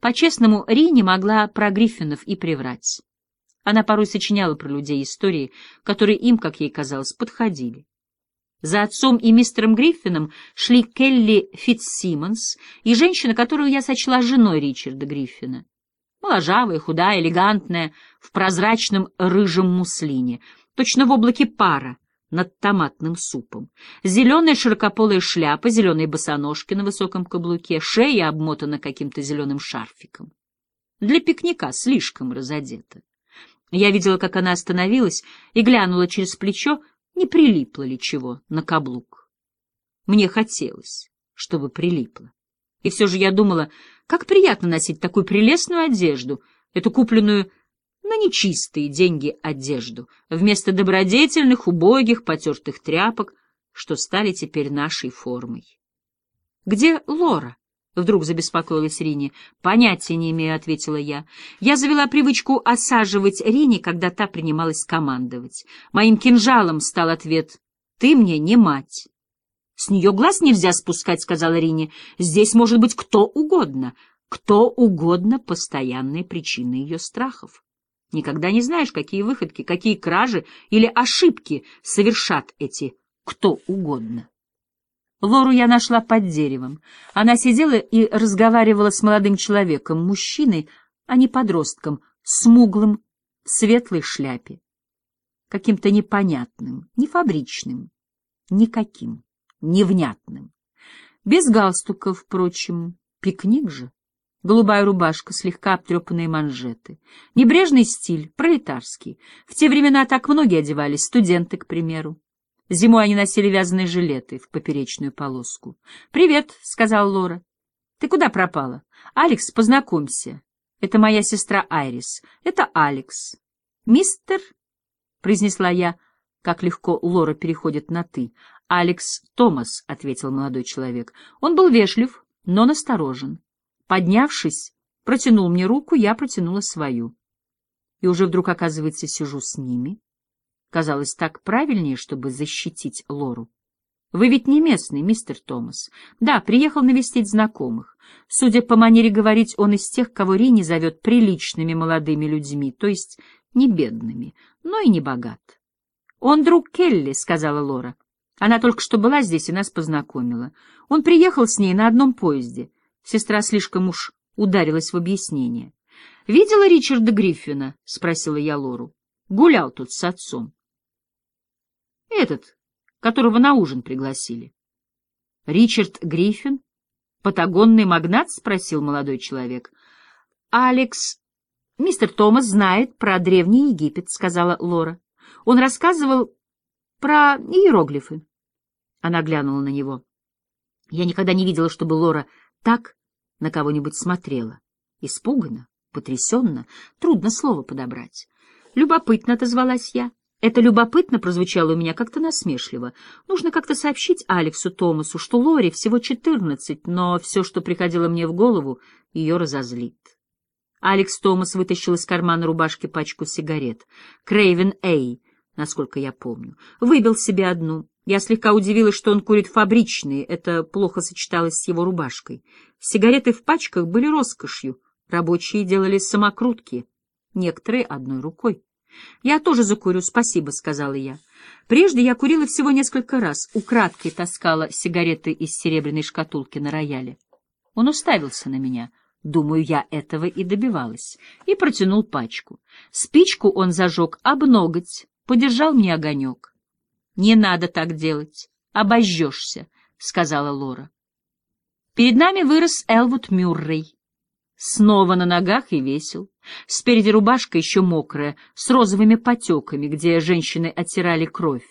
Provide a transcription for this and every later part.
По-честному, Ри не могла про Гриффинов и приврать. Она порой сочиняла про людей истории, которые им, как ей казалось, подходили. За отцом и мистером Гриффином шли Келли Фитцсимонс и женщина, которую я сочла женой Ричарда Гриффина. Моложавая, худая, элегантная, в прозрачном рыжем муслине, точно в облаке пара над томатным супом. Зеленая широкополая шляпа, зеленые босоножки на высоком каблуке, шея обмотана каким-то зеленым шарфиком. Для пикника слишком разодета. Я видела, как она остановилась и глянула через плечо, не прилипло ли чего на каблук. Мне хотелось, чтобы прилипло. И все же я думала, как приятно носить такую прелестную одежду, эту купленную на нечистые деньги одежду, вместо добродетельных, убогих, потертых тряпок, что стали теперь нашей формой. — Где Лора? — вдруг забеспокоилась Рини. — Понятия не имею, — ответила я. Я завела привычку осаживать Рини, когда та принималась командовать. Моим кинжалом стал ответ «Ты мне не мать». — С нее глаз нельзя спускать, — сказала Рини. — Здесь может быть кто угодно. Кто угодно — постоянная причина ее страхов. Никогда не знаешь, какие выходки, какие кражи или ошибки совершат эти кто угодно. Лору я нашла под деревом. Она сидела и разговаривала с молодым человеком, мужчиной, а не подростком, смуглым, в светлой шляпе. Каким-то непонятным, не фабричным, никаким, невнятным. Без галстука, впрочем, пикник же. Голубая рубашка, слегка обтрепанные манжеты. Небрежный стиль, пролетарский. В те времена так многие одевались, студенты, к примеру. Зимой они носили вязаные жилеты в поперечную полоску. «Привет», — сказал Лора. «Ты куда пропала?» «Алекс, познакомься. Это моя сестра Айрис. Это Алекс». «Мистер?» — произнесла я, как легко Лора переходит на «ты». «Алекс Томас», — ответил молодой человек. Он был вежлив, но насторожен. Поднявшись, протянул мне руку, я протянула свою. И уже вдруг, оказывается, сижу с ними. Казалось, так правильнее, чтобы защитить Лору. Вы ведь не местный, мистер Томас. Да, приехал навестить знакомых. Судя по манере говорить, он из тех, кого Рини зовет приличными молодыми людьми, то есть не бедными, но и не богат. Он друг Келли, — сказала Лора. Она только что была здесь и нас познакомила. Он приехал с ней на одном поезде. Сестра слишком уж ударилась в объяснение. — Видела Ричарда Гриффина? — спросила я Лору. — Гулял тут с отцом. — Этот, которого на ужин пригласили. — Ричард Гриффин? Патагонный магнат? — спросил молодой человек. — Алекс... Мистер Томас знает про Древний Египет, — сказала Лора. Он рассказывал про иероглифы. Она глянула на него. Я никогда не видела, чтобы Лора так на кого-нибудь смотрела. Испуганно, потрясенно, трудно слово подобрать. Любопытно отозвалась я. Это любопытно прозвучало у меня как-то насмешливо. Нужно как-то сообщить Алексу Томасу, что Лори всего четырнадцать, но все, что приходило мне в голову, ее разозлит. Алекс Томас вытащил из кармана рубашки пачку сигарет. Крейвен Эй, насколько я помню. Выбил себе одну. Я слегка удивилась, что он курит фабричные, это плохо сочеталось с его рубашкой. Сигареты в пачках были роскошью, рабочие делали самокрутки, некоторые одной рукой. «Я тоже закурю, спасибо», — сказала я. Прежде я курила всего несколько раз, украдкой таскала сигареты из серебряной шкатулки на рояле. Он уставился на меня. Думаю, я этого и добивалась. И протянул пачку. Спичку он зажег об ноготь, подержал мне огонек. «Не надо так делать. Обожжешься», — сказала Лора. Перед нами вырос Элвуд Мюррей. Снова на ногах и весел. Спереди рубашка еще мокрая, с розовыми потеками, где женщины оттирали кровь.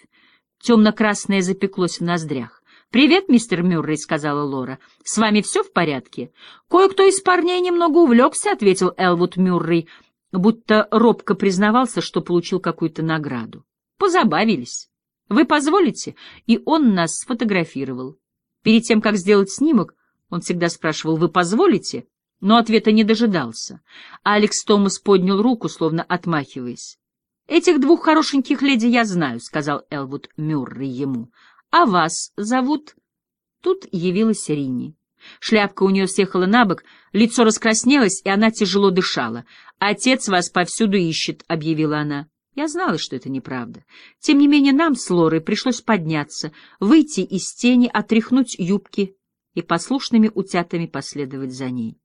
Темно-красное запеклось в ноздрях. «Привет, мистер Мюррей», — сказала Лора. «С вами все в порядке?» «Кое-кто из парней немного увлекся», — ответил Элвуд Мюррей, будто робко признавался, что получил какую-то награду. «Позабавились». Вы позволите? И он нас сфотографировал. Перед тем, как сделать снимок, он всегда спрашивал, вы позволите? Но ответа не дожидался. Алекс Томас поднял руку, словно отмахиваясь. «Этих двух хорошеньких леди я знаю», — сказал Элвуд Мюррей ему. «А вас зовут?» Тут явилась Ринни. Шляпка у нее съехала на бок, лицо раскраснелось, и она тяжело дышала. «Отец вас повсюду ищет», — объявила она. Я знала, что это неправда. Тем не менее, нам с Лорой пришлось подняться, выйти из тени, отряхнуть юбки и послушными утятами последовать за ней.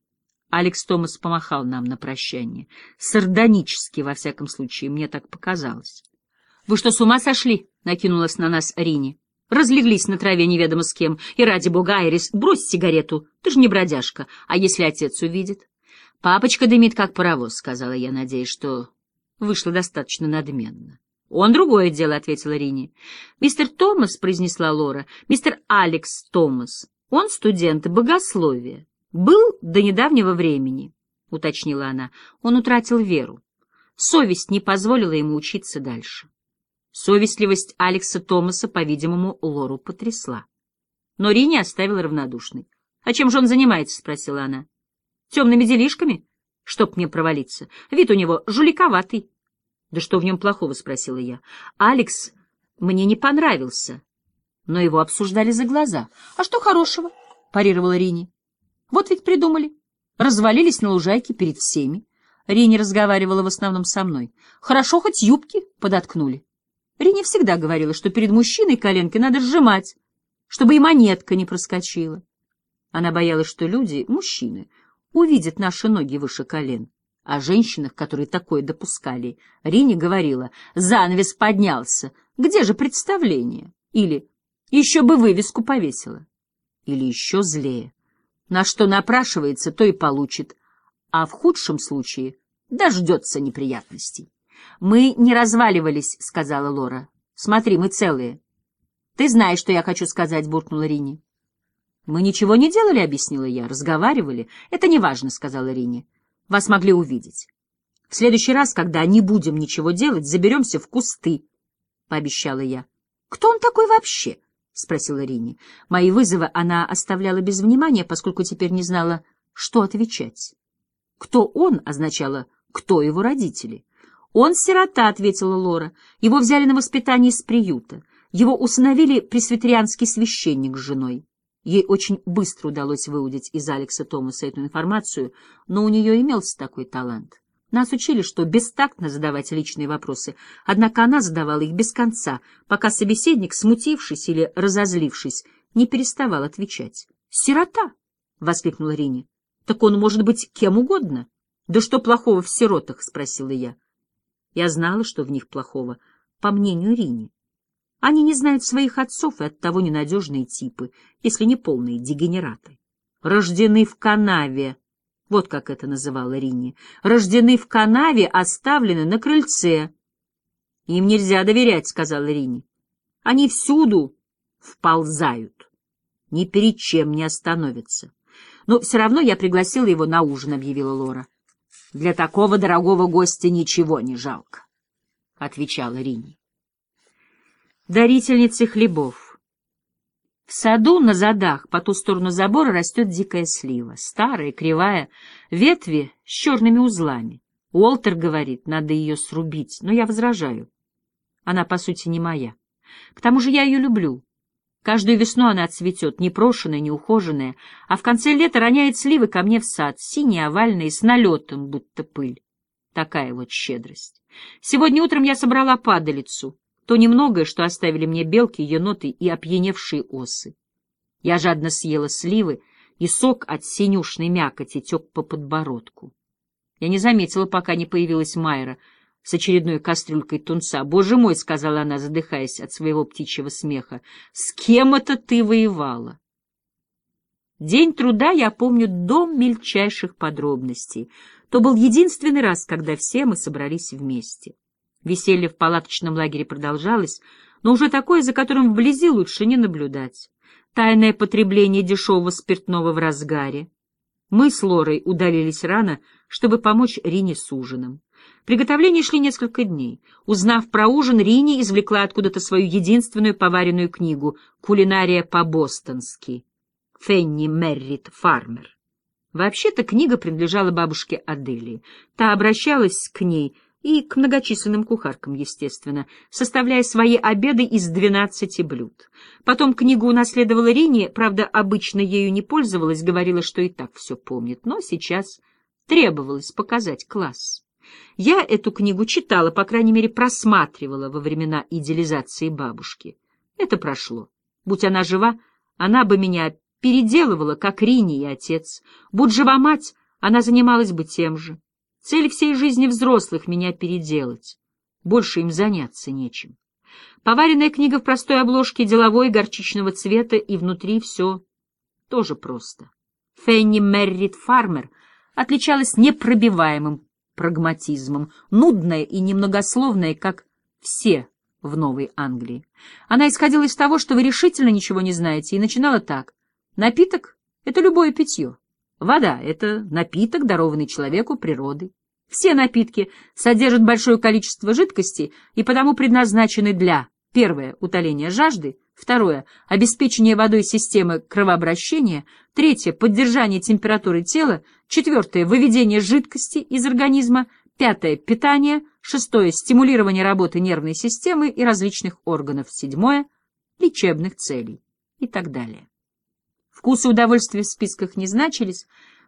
Алекс Томас помахал нам на прощание. Сардонически, во всяком случае, мне так показалось. — Вы что, с ума сошли? — накинулась на нас Рини. Разлеглись на траве неведомо с кем. И ради бога, Айрис, брось сигарету. Ты же не бродяжка. А если отец увидит? — Папочка дымит, как паровоз, — сказала я, надеясь, что вышло достаточно надменно. — Он другое дело, — ответила Рини. — Мистер Томас, — произнесла Лора, — мистер Алекс Томас. Он студент богословия. Был до недавнего времени, — уточнила она. Он утратил веру. Совесть не позволила ему учиться дальше. Совестливость Алекса Томаса, по-видимому, Лору потрясла. Но Рини оставила равнодушной. — А чем же он занимается? — спросила она. — Темными делишками? Чтоб мне провалиться. Вид у него жуликоватый. — Да что в нем плохого? — спросила я. — Алекс мне не понравился, но его обсуждали за глаза. — А что хорошего? — парировала Рини. Вот ведь придумали. Развалились на лужайке перед всеми. Рини разговаривала в основном со мной. Хорошо, хоть юбки подоткнули. Рини всегда говорила, что перед мужчиной коленкой надо сжимать, чтобы и монетка не проскочила. Она боялась, что люди, мужчины, увидят наши ноги выше колен. О женщинах, которые такое допускали, Рини говорила, занавес поднялся, где же представление? Или еще бы вывеску повесила. Или еще злее. На что напрашивается, то и получит, а в худшем случае дождется неприятностей. «Мы не разваливались», — сказала Лора. «Смотри, мы целые». «Ты знаешь, что я хочу сказать», — буркнула Рини. «Мы ничего не делали», — объяснила я. «Разговаривали». «Это не важно», — сказала Рини. «Вас могли увидеть. В следующий раз, когда не будем ничего делать, заберемся в кусты», — пообещала я. «Кто он такой вообще?» — спросила Рини. Мои вызовы она оставляла без внимания, поскольку теперь не знала, что отвечать. «Кто он?» — означало «кто его родители?» «Он сирота», — ответила Лора. «Его взяли на воспитание из приюта. Его усыновили пресвитерианский священник с женой». Ей очень быстро удалось выудить из Алекса Томаса эту информацию, но у нее имелся такой талант. Нас учили, что бестактно задавать личные вопросы, однако она задавала их без конца, пока собеседник, смутившись или разозлившись, не переставал отвечать. «Сирота!» — воскликнула Рини. «Так он может быть кем угодно». «Да что плохого в сиротах?» — спросила я. Я знала, что в них плохого, по мнению Рини. Они не знают своих отцов и оттого ненадежные типы, если не полные дегенераты. Рождены в канаве, вот как это называла Ринни, рождены в канаве, оставлены на крыльце. Им нельзя доверять, сказала Ринни. Они всюду вползают, ни перед чем не остановятся. Но все равно я пригласила его на ужин, объявила Лора. Для такого дорогого гостя ничего не жалко, отвечала Ринни. Дарительницы хлебов. В саду на задах по ту сторону забора растет дикая слива, старая, кривая, ветви с черными узлами. Уолтер говорит, надо ее срубить, но я возражаю. Она, по сути, не моя. К тому же я ее люблю. Каждую весну она цветет, непрошенная, неухоженная, а в конце лета роняет сливы ко мне в сад, синие, овальные, с налетом, будто пыль. Такая вот щедрость. Сегодня утром я собрала падалицу то немногое, что оставили мне белки, еноты и опьяневшие осы. Я жадно съела сливы, и сок от синюшной мякоти тек по подбородку. Я не заметила, пока не появилась Майра с очередной кастрюлькой тунца. «Боже мой!» — сказала она, задыхаясь от своего птичьего смеха. «С кем это ты воевала?» День труда я помню до мельчайших подробностей. То был единственный раз, когда все мы собрались вместе. Веселье в палаточном лагере продолжалось, но уже такое, за которым вблизи лучше не наблюдать. Тайное потребление дешевого спиртного в разгаре. Мы с Лорой удалились рано, чтобы помочь Рине с ужином. Приготовления шли несколько дней. Узнав про ужин, Рине извлекла откуда-то свою единственную поваренную книгу «Кулинария по-бостонски» Фенни Меррит Фармер. Вообще-то книга принадлежала бабушке Аделии. Та обращалась к ней и к многочисленным кухаркам, естественно, составляя свои обеды из двенадцати блюд. Потом книгу унаследовала Рини, правда, обычно ею не пользовалась, говорила, что и так все помнит, но сейчас требовалось показать класс. Я эту книгу читала, по крайней мере, просматривала во времена идеализации бабушки. Это прошло. Будь она жива, она бы меня переделывала, как Рини и отец. Будь жива мать, она занималась бы тем же. Цель всей жизни взрослых — меня переделать. Больше им заняться нечем. Поваренная книга в простой обложке, деловой, горчичного цвета, и внутри все тоже просто. Фенни Меррит Фармер отличалась непробиваемым прагматизмом, нудная и немногословная, как все в Новой Англии. Она исходила из того, что вы решительно ничего не знаете, и начинала так. Напиток — это любое питье. Вода — это напиток, дарованный человеку природой. Все напитки содержат большое количество жидкости и потому предназначены для первое — утоления жажды, второе — обеспечение водой системы кровообращения, третье — поддержание температуры тела, четвертое — выведение жидкости из организма, пятое — питание, шестое — стимулирование работы нервной системы и различных органов, седьмое — лечебных целей и так далее. Вкусы удовольствия в списках не значились,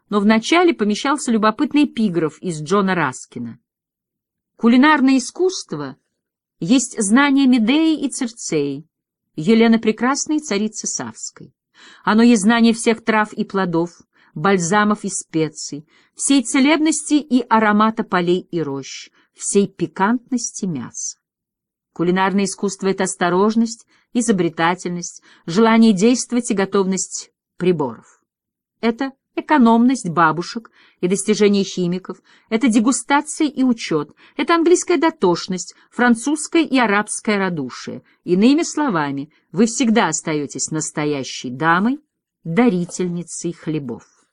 но вначале помещался любопытный эпиграф из Джона Раскина. Кулинарное искусство есть знание Медеи и Церцеи, Елены Прекрасной и царицы Савской. Оно есть знание всех трав и плодов, бальзамов и специй, всей целебности и аромата полей и рощ, всей пикантности мяса. Кулинарное искусство — это осторожность, изобретательность, желание действовать и готовность приборов. Это экономность бабушек и достижения химиков, это дегустация и учет, это английская дотошность, французское и арабское радушие. Иными словами, вы всегда остаетесь настоящей дамой, дарительницей хлебов.